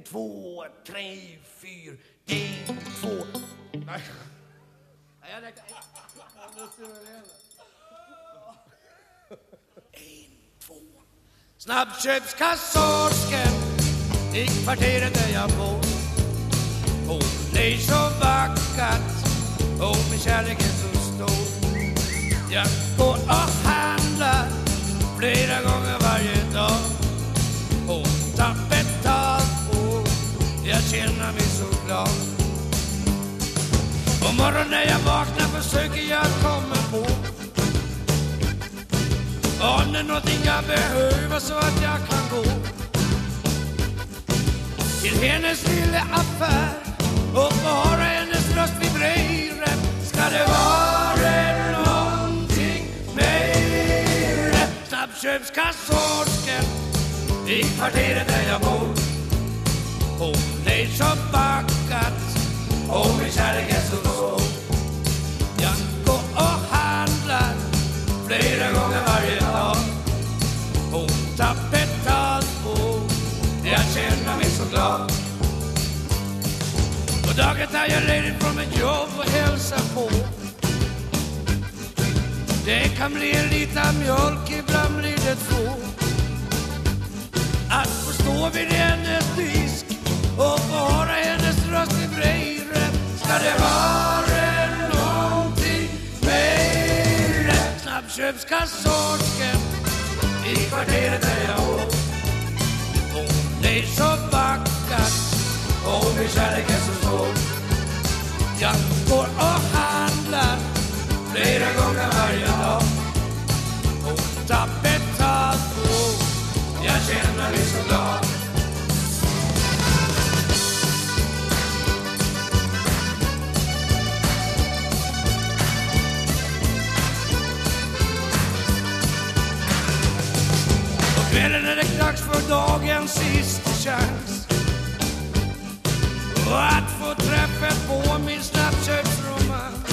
En, två, tre, fyra. En, två. Nej. Nej, jag räknar. En, två. Snabbköpskassörskan i kvarteret där jag bor. Hon är så vackert och min kärlek är så stor. Jag går och jag känner så glad. På morgonen när jag vaknar försöker jag komma på. Om det är någonting jag behöver så att jag kan gå? Till hennes lilla affär och bara hennes röst vibrerar ska det vara någonting mer? Snabbköpskassörskan i kvarteret där jag bor. Hon. Är så backat och min kärlek är så god. Jag går och handlar flera gånger varje dag. Hon tar betalt och jag känner mig så glad. På dagen tar jag ledigt från mitt jobb och hälsar på. Det kan bli en liten mjölk, ibland blir det två. Att få stå vid hennes Snabbköpskassörskan i kvarteret där jag bor. Hon är så vacker och min kärlek är så stor. Jag går och handlar flera gånger varje dag. Hon tar betalt och jag känner mig kvällen är det dags för dagens sista chans. Och att få träffet på min snabbköpsromans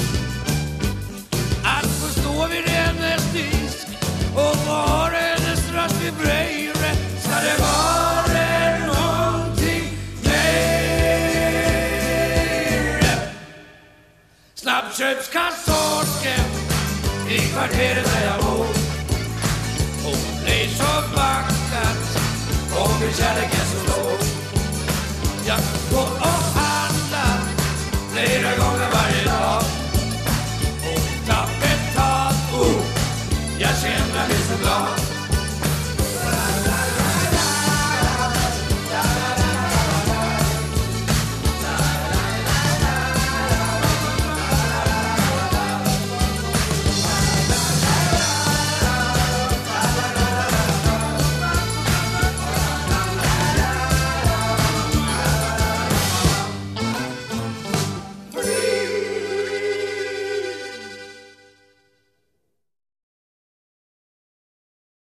Att få stå vid hennes disk och få höra hennes röst vibrera Ska det vara någonting mer? Snabbköpskassörskan i kvarteret där jag bor. För kärleken så blå Jag går och handlar flera gånger varje dag. Och tar betalt, oh, jag känner mig så glad.